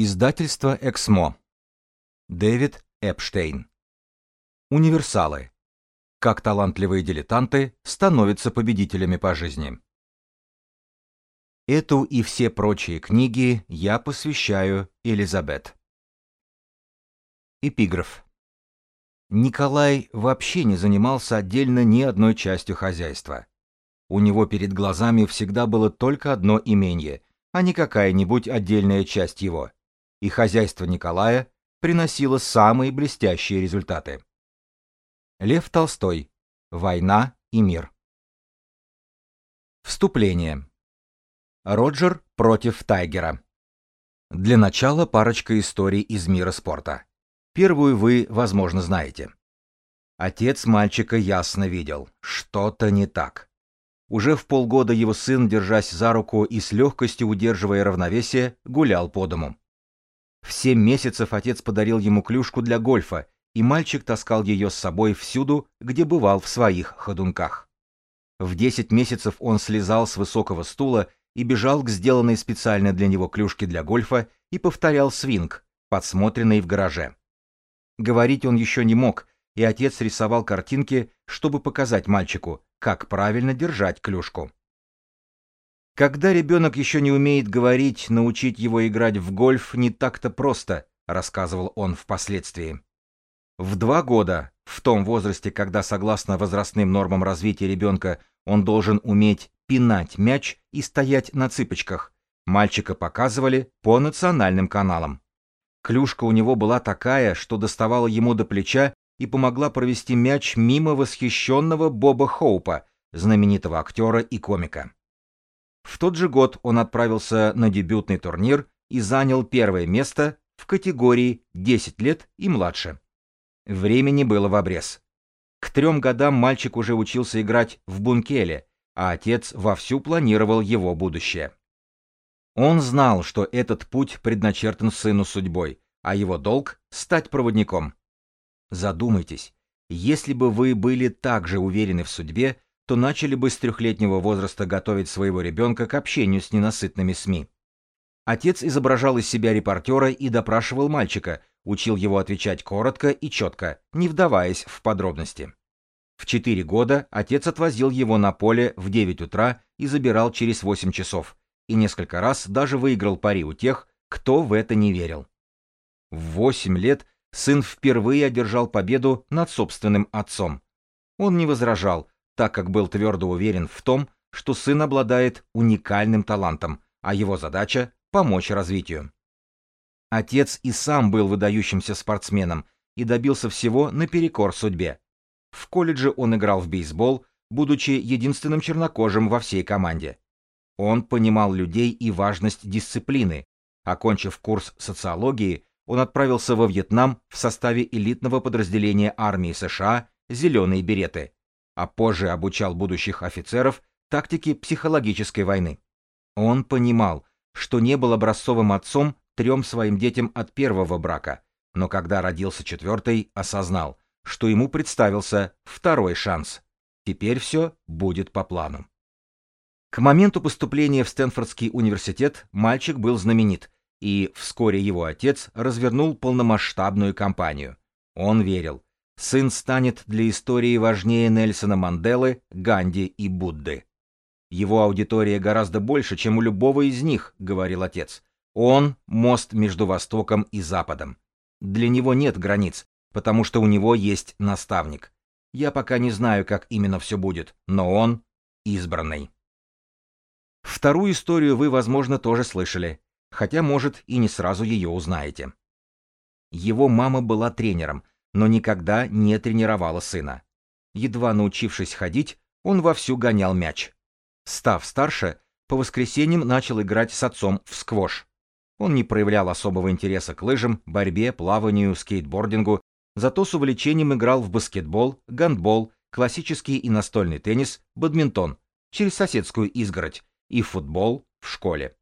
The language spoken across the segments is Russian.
Издательство «Эксмо». Дэвид Эпштейн. Универсалы. Как талантливые дилетанты становятся победителями по жизни. Эту и все прочие книги я посвящаю Элизабет. Эпиграф. Николай вообще не занимался отдельно ни одной частью хозяйства. У него перед глазами всегда было только одно имение, а не какая-нибудь отдельная часть его – и хозяйство Николая приносило самые блестящие результаты. Лев Толстой. Война и мир. Вступление. Роджер против Тайгера. Для начала парочка историй из мира спорта. Первую вы, возможно, знаете. Отец мальчика ясно видел, что-то не так. Уже в полгода его сын, держась за руку и с легкостью удерживая равновесие, гулял по дому. В семь месяцев отец подарил ему клюшку для гольфа, и мальчик таскал ее с собой всюду, где бывал в своих ходунках. В десять месяцев он слезал с высокого стула и бежал к сделанной специально для него клюшке для гольфа и повторял свинг, подсмотренный в гараже. Говорить он еще не мог, и отец рисовал картинки, чтобы показать мальчику, как правильно держать клюшку. Когда ребенок еще не умеет говорить, научить его играть в гольф не так-то просто, рассказывал он впоследствии. В два года, в том возрасте, когда согласно возрастным нормам развития ребенка он должен уметь пинать мяч и стоять на цыпочках, мальчика показывали по национальным каналам. Клюшка у него была такая, что доставала ему до плеча и помогла провести мяч мимо восхищенного Боба Хоупа, знаменитого актера и комика. В тот же год он отправился на дебютный турнир и занял первое место в категории 10 лет и младше. Времени было в обрез. К трем годам мальчик уже учился играть в бункеле, а отец вовсю планировал его будущее. Он знал, что этот путь предначертан сыну судьбой, а его долг — стать проводником. Задумайтесь, если бы вы были так же уверены в судьбе, то начали бы с трехлетнего возраста готовить своего ребенка к общению с ненасытными СМИ. Отец изображал из себя репортера и допрашивал мальчика, учил его отвечать коротко и четко, не вдаваясь в подробности. В 4 года отец отвозил его на поле в 9 утра и забирал через 8 часов, и несколько раз даже выиграл пари у тех, кто в это не верил. В 8 лет сын впервые одержал победу над собственным отцом. Он не возражал, так как был твердо уверен в том, что сын обладает уникальным талантом, а его задача – помочь развитию. Отец и сам был выдающимся спортсменом и добился всего наперекор судьбе. В колледже он играл в бейсбол, будучи единственным чернокожим во всей команде. Он понимал людей и важность дисциплины. Окончив курс социологии, он отправился во Вьетнам в составе элитного подразделения армии США «Зеленые береты», а позже обучал будущих офицеров тактике психологической войны. Он понимал, что не был образцовым отцом трем своим детям от первого брака, но когда родился четвертый, осознал, что ему представился второй шанс. Теперь все будет по плану. К моменту поступления в Стэнфордский университет мальчик был знаменит, и вскоре его отец развернул полномасштабную кампанию. Он верил, сын станет для истории важнее Нельсона Манделы, Ганди и Будды. Его аудитория гораздо больше, чем у любого из них, говорил отец. Он — мост между Востоком и Западом. Для него нет границ, потому что у него есть наставник. Я пока не знаю, как именно все будет, но он избранный. Вторую историю вы, возможно, тоже слышали, хотя, может, и не сразу ее узнаете. Его мама была тренером, но никогда не тренировала сына. Едва научившись ходить, он вовсю гонял мяч. Став старше, по воскресеньям начал играть с отцом в сквош. Он не проявлял особого интереса к лыжам, борьбе, плаванию, скейтбордингу, зато с увлечением играл в баскетбол, гандбол, классический и настольный теннис, бадминтон, через соседскую изгородь, и футбол в школе.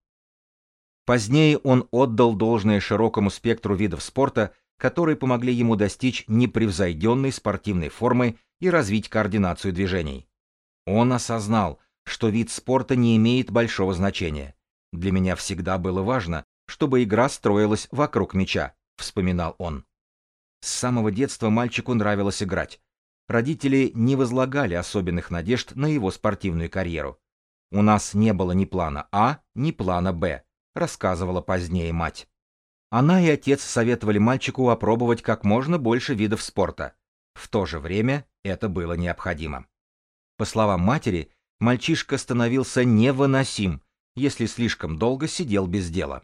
Позднее он отдал должное широкому спектру видов спорта, которые помогли ему достичь непревзойденной спортивной формы и развить координацию движений. Он осознал, что вид спорта не имеет большого значения. Для меня всегда было важно, чтобы игра строилась вокруг мяча, вспоминал он. С самого детства мальчику нравилось играть. Родители не возлагали особенных надежд на его спортивную карьеру. У нас не было ни плана А, ни плана Б, рассказывала позднее мать. Она и отец советовали мальчику опробовать как можно больше видов спорта. В то же время это было необходимо. По словам матери, мальчишка становился невыносим, если слишком долго сидел без дела.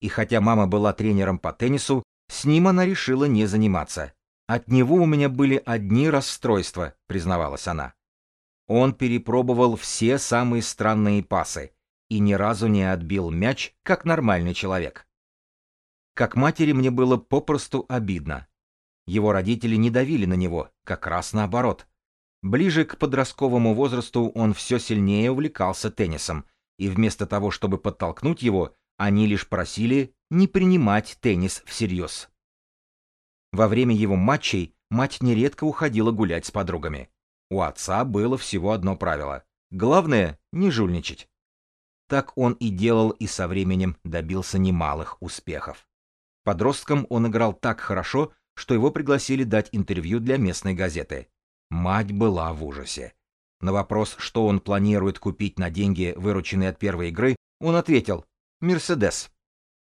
И хотя мама была тренером по теннису, с ним она решила не заниматься. От него у меня были одни расстройства, признавалась она. Он перепробовал все самые странные пасы и ни разу не отбил мяч, как нормальный человек. Как матери мне было попросту обидно. Его родители не давили на него, как раз наоборот. Ближе к подростковому возрасту он все сильнее увлекался теннисом, и вместо того, чтобы подтолкнуть его, они лишь просили не принимать теннис всерьез. Во время его матчей мать нередко уходила гулять с подругами. У отца было всего одно правило. Главное — не жульничать. Так он и делал и со временем добился немалых успехов. Подростком он играл так хорошо, что его пригласили дать интервью для местной газеты. Мать была в ужасе. На вопрос, что он планирует купить на деньги, вырученные от первой игры, он ответил «Мерседес».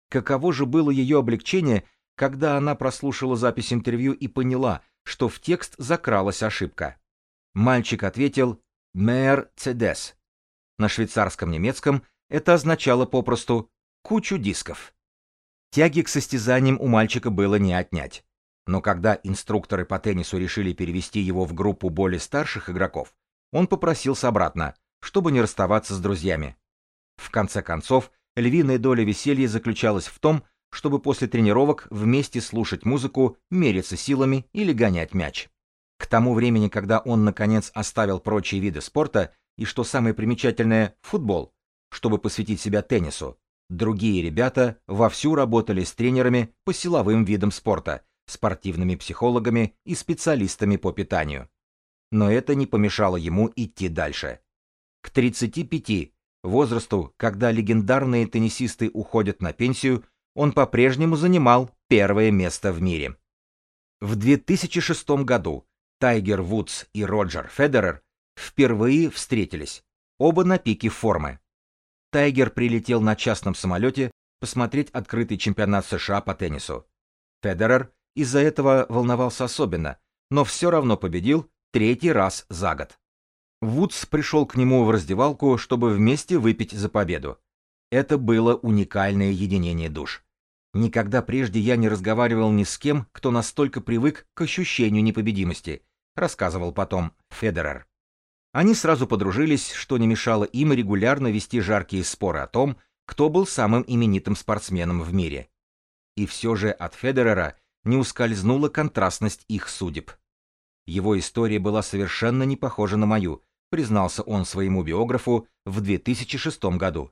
Каково же было ее облегчение, когда она прослушала запись интервью и поняла, что в текст закралась ошибка. Мальчик ответил «Мерцедес». На швейцарском немецком это означало попросту «кучу дисков». Тяги к состязаниям у мальчика было не отнять. Но когда инструкторы по теннису решили перевести его в группу более старших игроков, он попросился обратно, чтобы не расставаться с друзьями. В конце концов, львиная доля веселья заключалась в том, чтобы после тренировок вместе слушать музыку, мериться силами или гонять мяч. К тому времени, когда он наконец оставил прочие виды спорта и, что самое примечательное, футбол, чтобы посвятить себя теннису, другие ребята вовсю работали с тренерами по силовым видам спорта, спортивными психологами и специалистами по питанию. Но это не помешало ему идти дальше. К 35, возрасту, когда легендарные теннисисты уходят на пенсию, он по-прежнему занимал первое место в мире. В 2006 году Тайгер Вудс и Роджер Федерер впервые встретились, оба на пике формы. Тайгер прилетел на частном самолете посмотреть открытый чемпионат США по теннису. Федерер из-за этого волновался особенно, но все равно победил третий раз за год. Вудс пришел к нему в раздевалку, чтобы вместе выпить за победу. Это было уникальное единение душ. Никогда прежде я не разговаривал ни с кем, кто настолько привык к ощущению непобедимости, рассказывал потом Федерер. Они сразу подружились, что не мешало им регулярно вести жаркие споры о том, кто был самым именитым спортсменом в мире. И все же от Федерера не ускользнула контрастность их судеб. Его история была совершенно не похожа на мою, признался он своему биографу в 2006 году.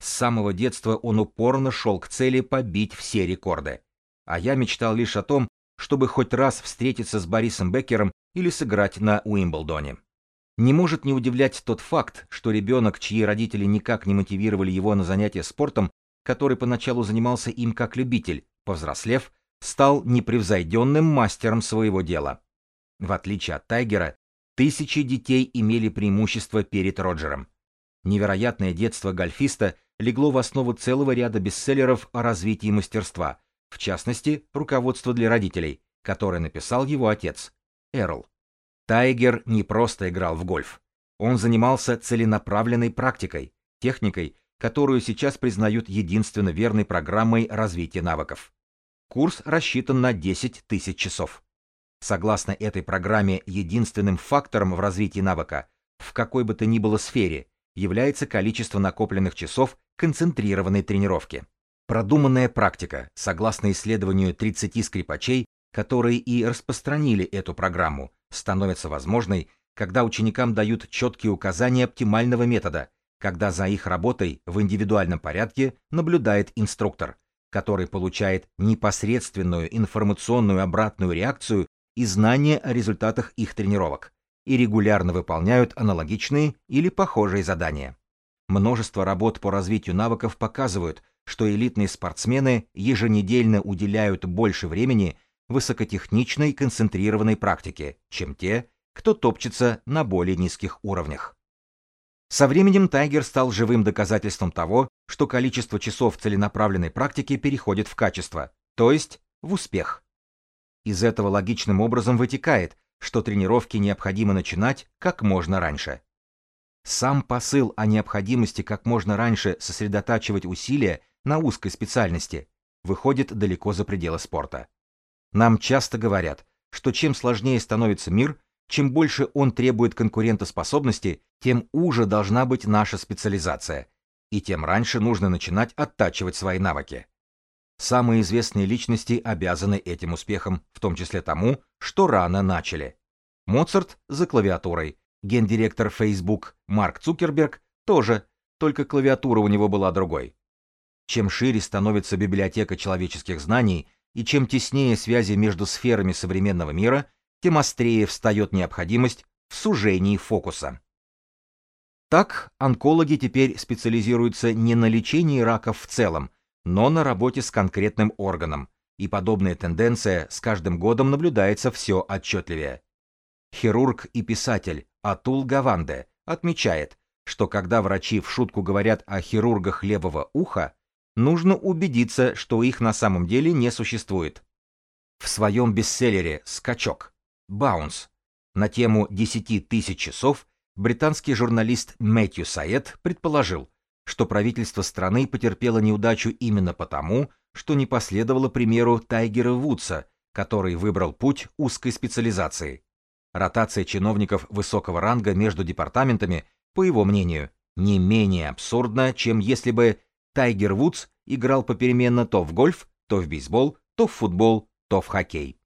С самого детства он упорно шел к цели побить все рекорды. А я мечтал лишь о том, чтобы хоть раз встретиться с Борисом Беккером или сыграть на Уимблдоне. Не может не удивлять тот факт, что ребенок, чьи родители никак не мотивировали его на занятия спортом, который поначалу занимался им как любитель, повзрослев, стал непревзойденным мастером своего дела. В отличие от Тайгера, Тысячи детей имели преимущество перед Роджером. Невероятное детство гольфиста легло в основу целого ряда бестселлеров о развитии мастерства, в частности, руководство для родителей, которое написал его отец, Эрл. Тайгер не просто играл в гольф. Он занимался целенаправленной практикой, техникой, которую сейчас признают единственно верной программой развития навыков. Курс рассчитан на 10 тысяч часов. Согласно этой программе, единственным фактором в развитии навыка, в какой бы то ни было сфере, является количество накопленных часов концентрированной тренировки. Продуманная практика, согласно исследованию 30 скрипачей, которые и распространили эту программу, становится возможной, когда ученикам дают четкие указания оптимального метода, когда за их работой в индивидуальном порядке наблюдает инструктор, который получает непосредственную информационную обратную реакцию и знания о результатах их тренировок и регулярно выполняют аналогичные или похожие задания. Множество работ по развитию навыков показывают, что элитные спортсмены еженедельно уделяют больше времени высокотехничной концентрированной практике, чем те, кто топчется на более низких уровнях. Со временем Тайгер стал живым доказательством того, что количество часов целенаправленной практики переходит в качество, то есть в успех. Из этого логичным образом вытекает, что тренировки необходимо начинать как можно раньше. Сам посыл о необходимости как можно раньше сосредотачивать усилия на узкой специальности выходит далеко за пределы спорта. Нам часто говорят, что чем сложнее становится мир, чем больше он требует конкурентоспособности, тем уже должна быть наша специализация, и тем раньше нужно начинать оттачивать свои навыки. Самые известные личности обязаны этим успехом, в том числе тому, что рано начали. Моцарт за клавиатурой, Гендиректор Facebook Марк Цукерберг тоже, только клавиатура у него была другой. Чем шире становится библиотека человеческих знаний и чем теснее связи между сферами современного мира, тем острее встает необходимость в сужении фокуса. Так, онкологи теперь специализируются не на лечении раков в целом, но на работе с конкретным органом, и подобная тенденция с каждым годом наблюдается все отчетливее. Хирург и писатель Атул Гаванде отмечает, что когда врачи в шутку говорят о хирургах левого уха, нужно убедиться, что их на самом деле не существует. В своем бестселлере «Скачок» «Баунс» на тему 10 тысяч часов британский журналист Мэтью Саед предположил, что правительство страны потерпело неудачу именно потому, что не последовало примеру Тайгера Вудса, который выбрал путь узкой специализации. Ротация чиновников высокого ранга между департаментами, по его мнению, не менее абсурдна, чем если бы Тайгер Вудс играл попеременно то в гольф, то в бейсбол, то в футбол, то в хоккей.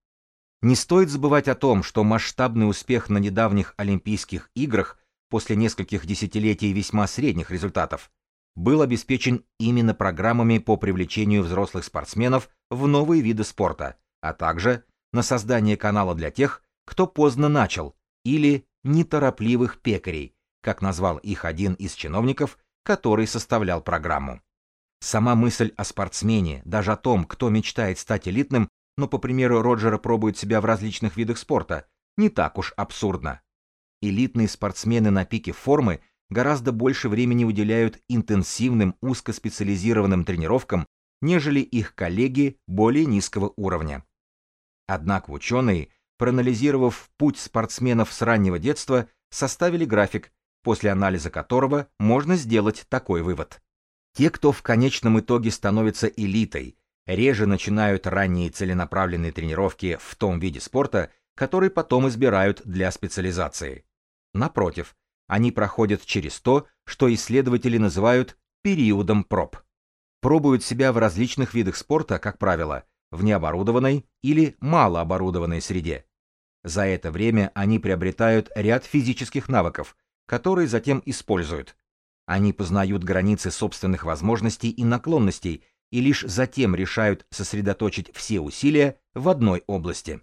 Не стоит забывать о том, что масштабный успех на недавних Олимпийских играх после нескольких десятилетий весьма средних результатов был обеспечен именно программами по привлечению взрослых спортсменов в новые виды спорта, а также на создание канала для тех, кто поздно начал, или неторопливых пекарей, как назвал их один из чиновников, который составлял программу. Сама мысль о спортсмене, даже о том, кто мечтает стать элитным, но, по примеру Роджера, пробует себя в различных видах спорта, не так уж абсурдна. Элитные спортсмены на пике формы гораздо больше времени уделяют интенсивным узкоспециализированным тренировкам, нежели их коллеги более низкого уровня. Однако ученые проанализировав путь спортсменов с раннего детства, составили график, после анализа которого можно сделать такой вывод. Те, кто в конечном итоге становится элитой, реже начинают ранние целенаправленные тренировки в том виде спорта, который потом избирают для специализации. Напротив, они проходят через то, что исследователи называют периодом проб. Пробуют себя в различных видах спорта, как правило, в необорудованной или малооборудованной среде. За это время они приобретают ряд физических навыков, которые затем используют. Они познают границы собственных возможностей и наклонностей и лишь затем решают сосредоточить все усилия в одной области.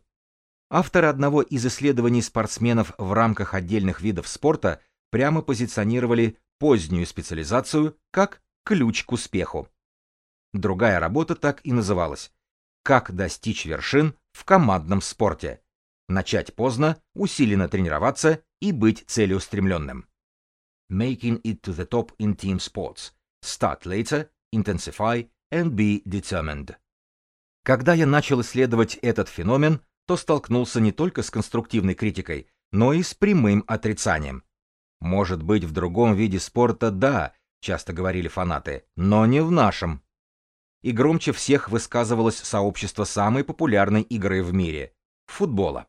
Авторы одного из исследований спортсменов в рамках отдельных видов спорта прямо позиционировали позднюю специализацию как ключ к успеху. Другая работа так и называлась как достичь вершин в командном спорте. Начать поздно, усиленно тренироваться и быть целеустремленным. Making it to the top in team sports. Start later, intensify and be determined. Когда я начал исследовать этот феномен, то столкнулся не только с конструктивной критикой, но и с прямым отрицанием. Может быть, в другом виде спорта да, часто говорили фанаты, но не в нашем и громче всех высказывалось сообщество самой популярной игры в мире — футбола.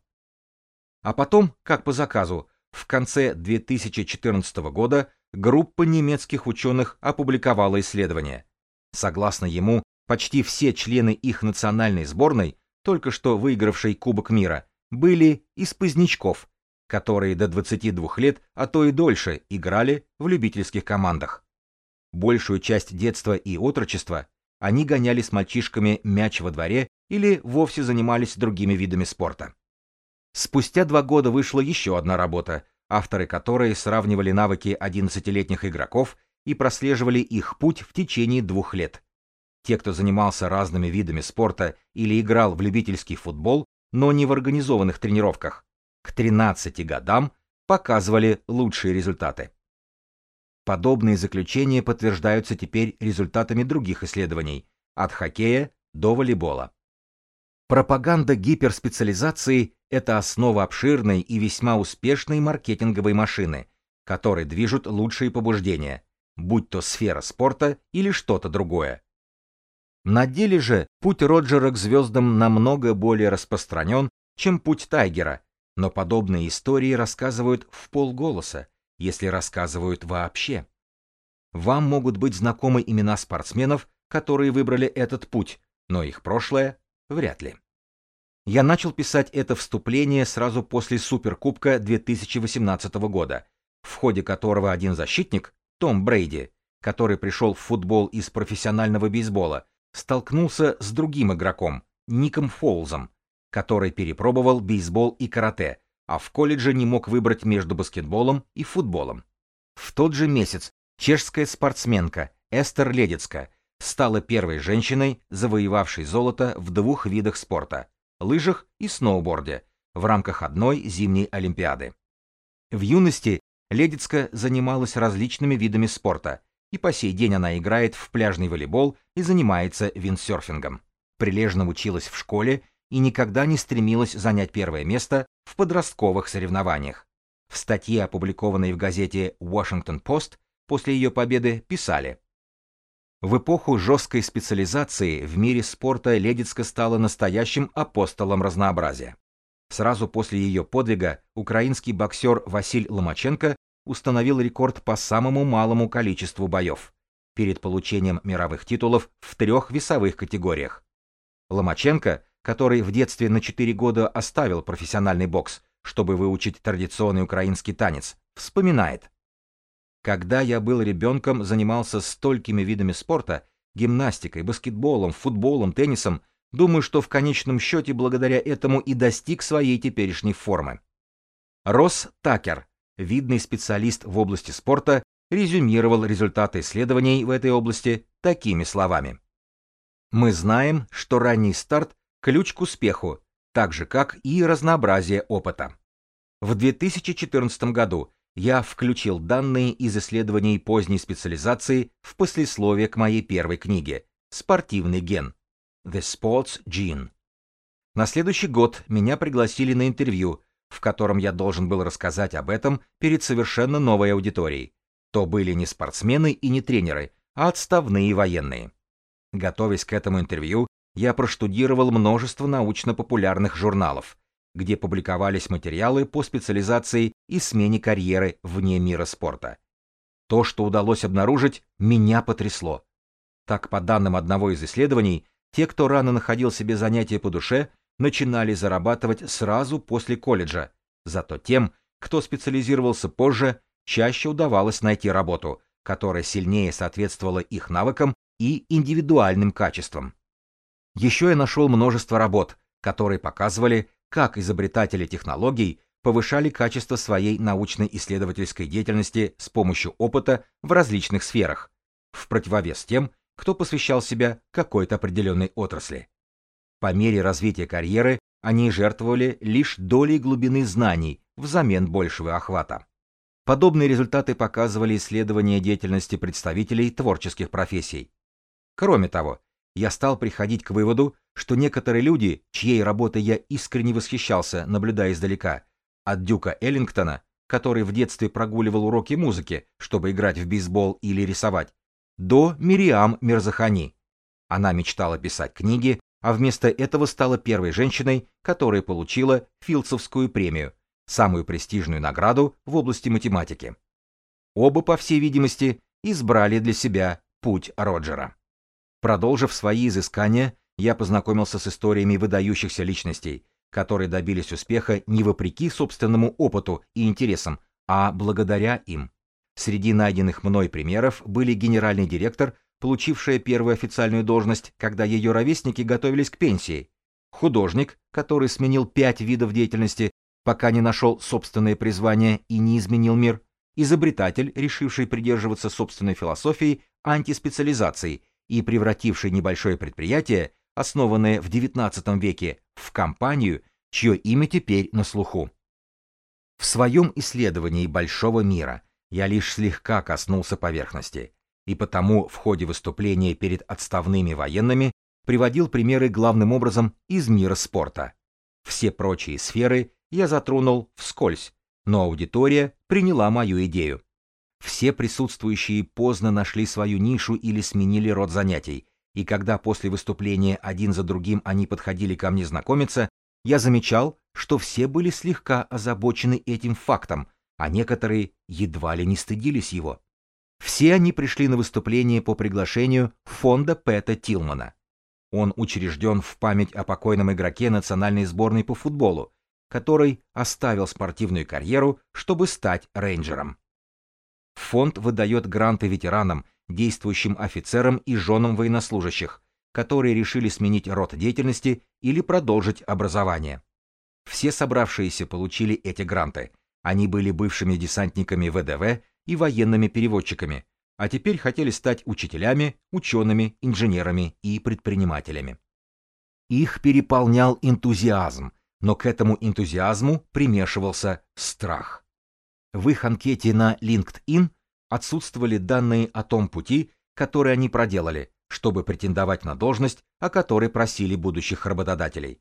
А потом, как по заказу, в конце 2014 года группа немецких ученых опубликовала исследование. Согласно ему, почти все члены их национальной сборной, только что выигравшей Кубок мира, были из позднячков, которые до 22 лет, а то и дольше, играли в любительских командах. Большую часть детства и отрочества они гоняли с мальчишками мяч во дворе или вовсе занимались другими видами спорта. Спустя два года вышла еще одна работа, авторы которой сравнивали навыки 11-летних игроков и прослеживали их путь в течение двух лет. Те, кто занимался разными видами спорта или играл в любительский футбол, но не в организованных тренировках, к 13 годам показывали лучшие результаты. Подобные заключения подтверждаются теперь результатами других исследований, от хоккея до волейбола. Пропаганда гиперспециализации – это основа обширной и весьма успешной маркетинговой машины, которой движут лучшие побуждения, будь то сфера спорта или что-то другое. На деле же путь Роджера к звездам намного более распространен, чем путь Тайгера, но подобные истории рассказывают в полголоса, если рассказывают вообще. Вам могут быть знакомы имена спортсменов, которые выбрали этот путь, но их прошлое вряд ли. Я начал писать это вступление сразу после Суперкубка 2018 года, в ходе которого один защитник, Том Брейди, который пришел в футбол из профессионального бейсбола, столкнулся с другим игроком, Ником Фолзом, который перепробовал бейсбол и карате, а в колледже не мог выбрать между баскетболом и футболом. В тот же месяц чешская спортсменка Эстер Ледецка стала первой женщиной, завоевавшей золото в двух видах спорта – лыжах и сноуборде, в рамках одной зимней олимпиады. В юности Ледецка занималась различными видами спорта, и по сей день она играет в пляжный волейбол и занимается виндсерфингом. Прилежно училась в школе и никогда не стремилась занять первое место в подростковых соревнованиях. В статье, опубликованной в газете Washington Post, после ее победы писали в эпоху жесткой специализации в мире спорта Ледицка стала настоящим апостолом разнообразия. Сразу после ее подвига украинский боксер Василь Ломаченко установил рекорд по самому малому количеству боев перед получением мировых титулов в трех весовых категориях. Ломаченко, который в детстве на 4 года оставил профессиональный бокс, чтобы выучить традиционный украинский танец, вспоминает. Когда я был ребенком, занимался столькими видами спорта, гимнастикой, баскетболом, футболом, теннисом, думаю, что в конечном счете благодаря этому и достиг своей теперешней формы. Росс Такер, видный специалист в области спорта, резюмировал результаты исследований в этой области такими словами. Мы знаем, что ранний старт – ключ к успеху, так же как и разнообразие опыта. В 2014 году я включил данные из исследований поздней специализации в послесловие к моей первой книге «Спортивный ген» The Sports Gene. На следующий год меня пригласили на интервью, в котором я должен был рассказать об этом перед совершенно новой аудиторией. То были не спортсмены и не тренеры, а отставные военные. Готовясь к этому интервью, я проштудировал множество научно-популярных журналов, где публиковались материалы по специализации и смене карьеры вне мира спорта. То, что удалось обнаружить, меня потрясло. Так, по данным одного из исследований, те, кто рано находил себе занятие по душе, начинали зарабатывать сразу после колледжа, зато тем, кто специализировался позже, чаще удавалось найти работу, которая сильнее соответствовала их навыкам и индивидуальным качествам. Еще я нашел множество работ, которые показывали, как изобретатели технологий повышали качество своей научно-исследовательской деятельности с помощью опыта в различных сферах, в противовес тем, кто посвящал себя какой-то определенной отрасли. По мере развития карьеры они жертвовали лишь долей глубины знаний взамен большего охвата. Подобные результаты показывали исследования деятельности представителей творческих профессий. Кроме того, я стал приходить к выводу, что некоторые люди, чьей работой я искренне восхищался, наблюдая издалека, от Дюка Эллингтона, который в детстве прогуливал уроки музыки, чтобы играть в бейсбол или рисовать, до Мириам Мерзахани. Она мечтала писать книги, а вместо этого стала первой женщиной, которая получила Филдсовскую премию, самую престижную награду в области математики. Оба, по всей видимости, избрали для себя путь Роджера. Продолжив свои изыскания, я познакомился с историями выдающихся личностей, которые добились успеха не вопреки собственному опыту и интересам, а благодаря им. Среди найденных мной примеров были генеральный директор, получившая первую официальную должность, когда ее ровесники готовились к пенсии, художник, который сменил пять видов деятельности, пока не нашел собственное призвание и не изменил мир, изобретатель, решивший придерживаться собственной философии антиспециализации и превративший небольшое предприятие, основанное в XIX веке, в компанию, чье имя теперь на слуху. В своем исследовании большого мира я лишь слегка коснулся поверхности, и потому в ходе выступления перед отставными военными приводил примеры главным образом из мира спорта. Все прочие сферы я затронул вскользь, но аудитория приняла мою идею. Все присутствующие поздно нашли свою нишу или сменили род занятий, и когда после выступления один за другим они подходили ко мне знакомиться, я замечал, что все были слегка озабочены этим фактом, а некоторые едва ли не стыдились его. Все они пришли на выступление по приглашению фонда Пэта Тилмана. Он учрежден в память о покойном игроке национальной сборной по футболу, который оставил спортивную карьеру, чтобы стать рейнджером. Фонд выдает гранты ветеранам, действующим офицерам и женам военнослужащих, которые решили сменить род деятельности или продолжить образование. Все собравшиеся получили эти гранты. Они были бывшими десантниками ВДВ и военными переводчиками, а теперь хотели стать учителями, учеными, инженерами и предпринимателями. Их переполнял энтузиазм, но к этому энтузиазму примешивался страх. В их анкете на LinkedIn отсутствовали данные о том пути, который они проделали, чтобы претендовать на должность, о которой просили будущих работодателей.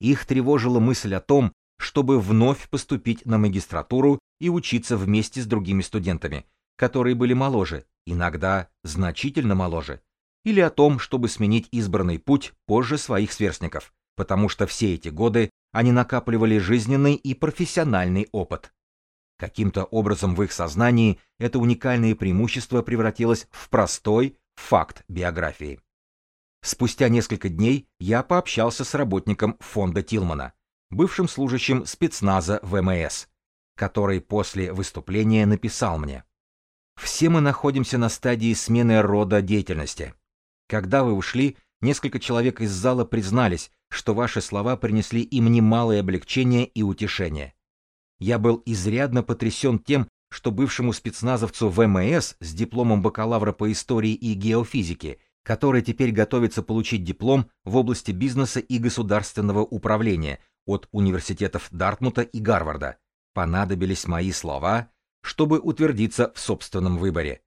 Их тревожила мысль о том, чтобы вновь поступить на магистратуру и учиться вместе с другими студентами, которые были моложе, иногда значительно моложе, или о том, чтобы сменить избранный путь позже своих сверстников, потому что все эти годы они накапливали жизненный и профессиональный опыт. Каким-то образом в их сознании это уникальное преимущество превратилось в простой факт биографии. Спустя несколько дней я пообщался с работником фонда Тилмана, бывшим служащим спецназа ВМС, который после выступления написал мне. «Все мы находимся на стадии смены рода деятельности. Когда вы ушли, несколько человек из зала признались, что ваши слова принесли им немалое облегчение и утешение. Я был изрядно потрясен тем, что бывшему спецназовцу ВМС с дипломом бакалавра по истории и геофизике, который теперь готовится получить диплом в области бизнеса и государственного управления от университетов Дартмута и Гарварда, понадобились мои слова, чтобы утвердиться в собственном выборе.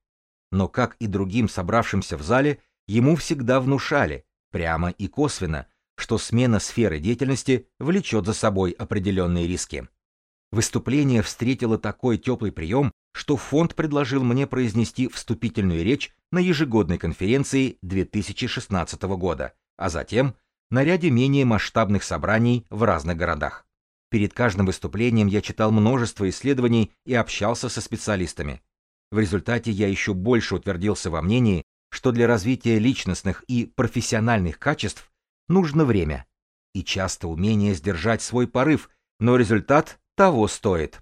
Но, как и другим собравшимся в зале, ему всегда внушали, прямо и косвенно, что смена сферы деятельности влечет за собой определенные риски. Выступление встретило такой теплый прием, что фонд предложил мне произнести вступительную речь на ежегодной конференции 2016 года, а затем на ряде менее масштабных собраний в разных городах. Перед каждым выступлением я читал множество исследований и общался со специалистами. В результате я еще больше утвердился во мнении, что для развития личностных и профессиональных качеств нужно время и часто умение сдержать свой порыв, но результат того стоит.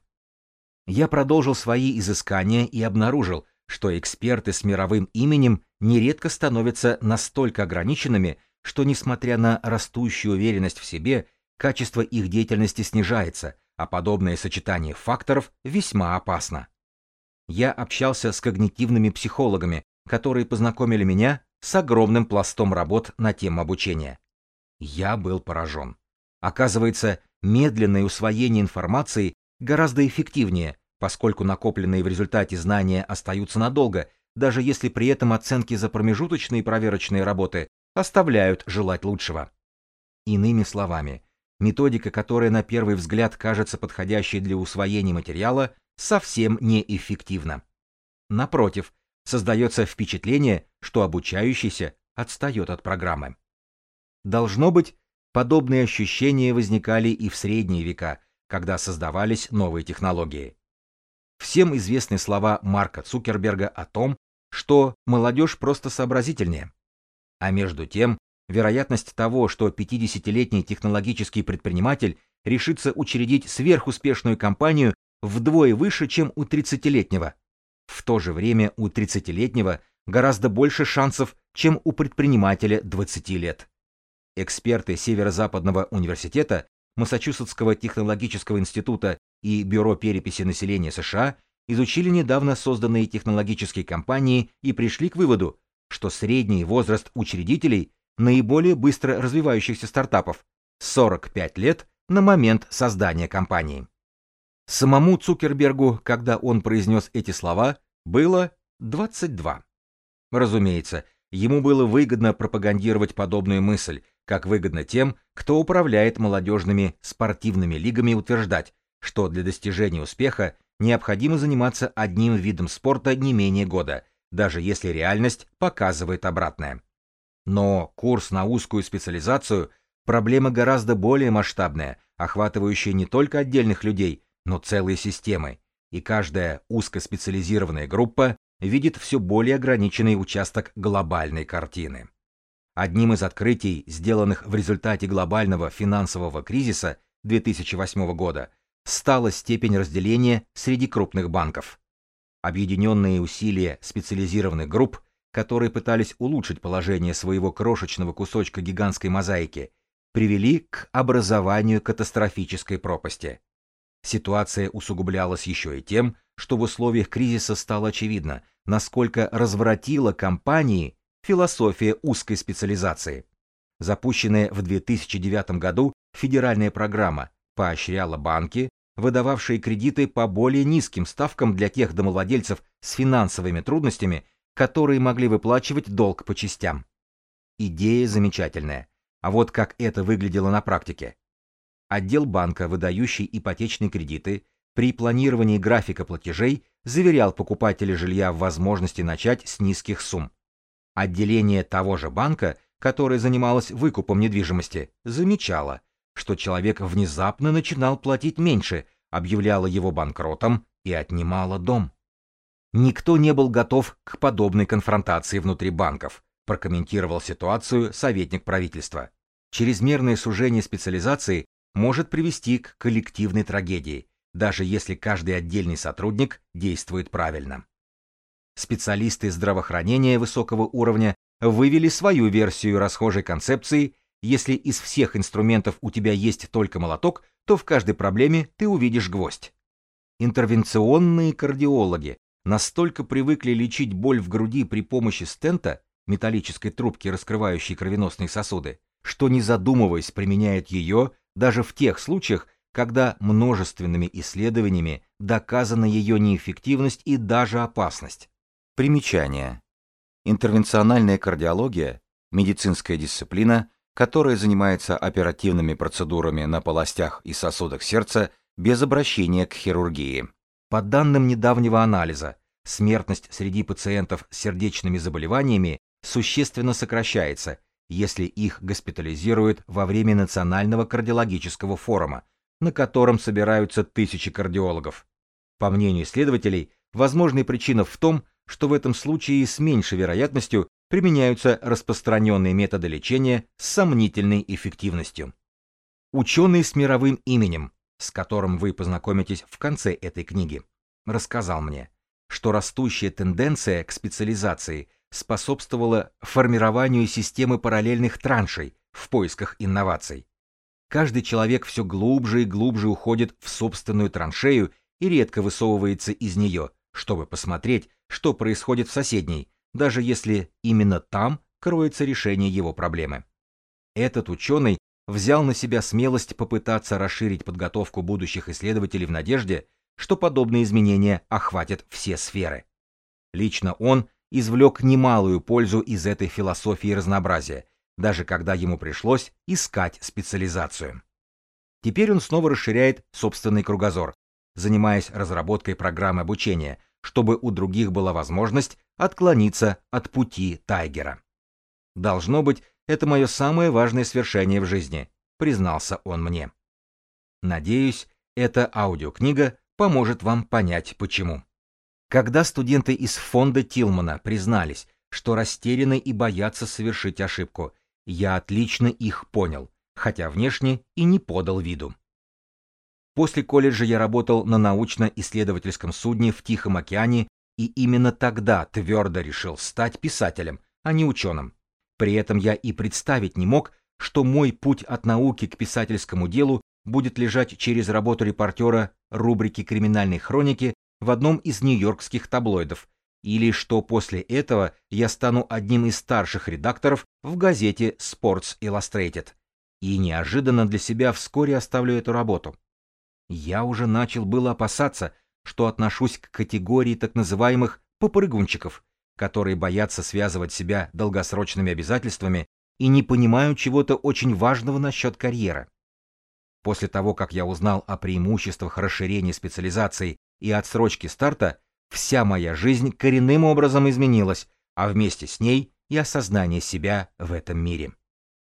Я продолжил свои изыскания и обнаружил, что эксперты с мировым именем нередко становятся настолько ограниченными, что, несмотря на растущую уверенность в себе, качество их деятельности снижается, а подобное сочетание факторов весьма опасно. Я общался с когнитивными психологами, которые познакомили меня с огромным пластом работ на тему обучения. Я был поражен. Оказывается, медленное усвоение информации гораздо эффективнее, поскольку накопленные в результате знания остаются надолго, даже если при этом оценки за промежуточные проверочные работы оставляют желать лучшего. Иными словами, методика, которая на первый взгляд кажется подходящей для усвоения материала, совсем неэффективна. Напротив, создается впечатление, что обучающийся отстает от программы. Должно быть, подобные ощущения возникали и в средние века, когда создавались новые технологии. Всем известны слова Марка Цукерберга о том, что молодежь просто сообразительнее. А между тем, вероятность того, что 50-летний технологический предприниматель решится учредить сверхуспешную компанию, вдвое выше, чем у 30-летнего. В то же время у 30-летнего гораздо больше шансов, чем у предпринимателя 20 лет. Эксперты Северо-Западного университета, Массачусетского технологического института и Бюро переписи населения США изучили недавно созданные технологические компании и пришли к выводу, что средний возраст учредителей наиболее быстро развивающихся стартапов 45 лет на момент создания компании. Самому Цукербергу, когда он произнес эти слова, было 22. Разумеется, ему было выгодно пропагандировать подобную мысль, как выгодно тем, кто управляет молодежными спортивными лигами утверждать, что для достижения успеха необходимо заниматься одним видом спорта не менее года, даже если реальность показывает обратное. Но курс на узкую специализацию – проблема гораздо более масштабная, охватывающая не только отдельных людей, но целые системы, и каждая узкоспециализированная группа видит все более ограниченный участок глобальной картины. Одним из открытий, сделанных в результате глобального финансового кризиса 2008 года, стала степень разделения среди крупных банков. Объединенные усилия специализированных групп, которые пытались улучшить положение своего крошечного кусочка гигантской мозаики, привели к образованию катастрофической пропасти. Ситуация усугублялась еще и тем, что в условиях кризиса стало очевидно, насколько развратила компании философия узкой специализации. Запущенная в 2009 году федеральная программа поощряла банки, выдававшие кредиты по более низким ставкам для тех домовладельцев с финансовыми трудностями, которые могли выплачивать долг по частям. Идея замечательная. А вот как это выглядело на практике. Отдел банка, выдающий ипотечные кредиты, при планировании графика платежей заверял покупателя жилья в возможности начать с низких сумм. Отделение того же банка, которое занималось выкупом недвижимости, замечало, что человек внезапно начинал платить меньше, объявляло его банкротом и отнимало дом. Никто не был готов к подобной конфронтации внутри банков, прокомментировал ситуацию советник правительства. Чрезмерное сужение специализации может привести к коллективной трагедии, даже если каждый отдельный сотрудник действует правильно. Специалисты здравоохранения высокого уровня вывели свою версию расхожей концепции «если из всех инструментов у тебя есть только молоток, то в каждой проблеме ты увидишь гвоздь». Интервенционные кардиологи настолько привыкли лечить боль в груди при помощи стента, металлической трубки, раскрывающей кровеносные сосуды, что не задумываясь применяют ее даже в тех случаях, когда множественными исследованиями доказана ее неэффективность и даже опасность. Примечание. Интервенциональная кардиология – медицинская дисциплина, которая занимается оперативными процедурами на полостях и сосудах сердца без обращения к хирургии. По данным недавнего анализа, смертность среди пациентов с сердечными заболеваниями существенно сокращается, если их госпитализируют во время Национального кардиологического форума, на котором собираются тысячи кардиологов. По мнению исследователей, возможная причина в том, что в этом случае с меньшей вероятностью применяются распространенные методы лечения с сомнительной эффективностью. Ученый с мировым именем, с которым вы познакомитесь в конце этой книги, рассказал мне, что растущая тенденция к специализации способствовала формированию системы параллельных траншей в поисках инноваций. Каждый человек все глубже и глубже уходит в собственную траншею и редко высовывается из нее, чтобы посмотреть, что происходит в соседней, даже если именно там кроется решение его проблемы. Этот ученый взял на себя смелость попытаться расширить подготовку будущих исследователей в надежде, что подобные изменения охватят все сферы. Лично он извлек немалую пользу из этой философии разнообразия, даже когда ему пришлось искать специализацию. Теперь он снова расширяет собственный кругозор, занимаясь разработкой программы обучения, чтобы у других была возможность отклониться от пути Тайгера. «Должно быть, это мое самое важное свершение в жизни», — признался он мне. Надеюсь, эта аудиокнига поможет вам понять почему. Когда студенты из фонда Тилмана признались, что растеряны и боятся совершить ошибку, я отлично их понял, хотя внешне и не подал виду. После колледжа я работал на научно-исследовательском судне в Тихом океане и именно тогда твердо решил стать писателем, а не ученым. При этом я и представить не мог, что мой путь от науки к писательскому делу будет лежать через работу репортера рубрики криминальной хроники в одном из нью-йоркских таблоидов, или что после этого я стану одним из старших редакторов в газете Sports Illustrated и неожиданно для себя вскоре оставлю эту работу. Я уже начал было опасаться, что отношусь к категории так называемых попрыгунчиков, которые боятся связывать себя долгосрочными обязательствами и не понимают чего-то очень важного насчет карьеры. После того, как я узнал о преимуществах расширения специализации и отсрочки старта, вся моя жизнь коренным образом изменилась, а вместе с ней и осознание себя в этом мире.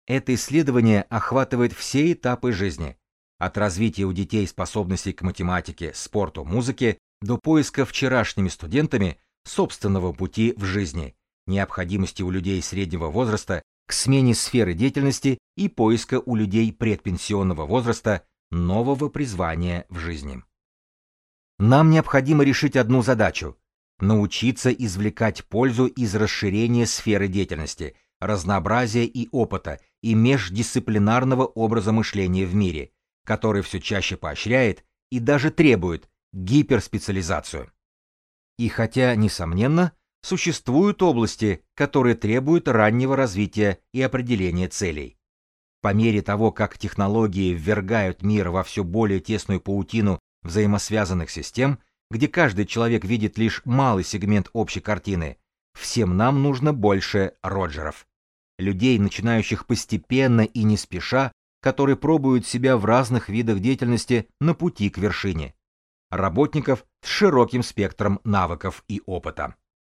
Это исследование охватывает все этапы жизни, от развития у детей способностей к математике, спорту, музыке до поиска вчерашними студентами собственного пути в жизни, необходимости у людей среднего возраста к смене сферы деятельности и поиска у людей предпенсионного возраста нового призвания в жизни. Нам необходимо решить одну задачу – научиться извлекать пользу из расширения сферы деятельности, разнообразия и опыта и междисциплинарного образа мышления в мире, который все чаще поощряет и даже требует гиперспециализацию. И хотя, несомненно, существуют области, которые требуют раннего развития и определения целей. По мере того, как технологии ввергают мир во все более тесную паутину взаимосвязанных систем, где каждый человек видит лишь малый сегмент общей картины, всем нам нужно больше Роджеров. Людей, начинающих постепенно и не спеша, которые пробуют себя в разных видах деятельности на пути к вершине. Работников с широким спектром навыков и опыта.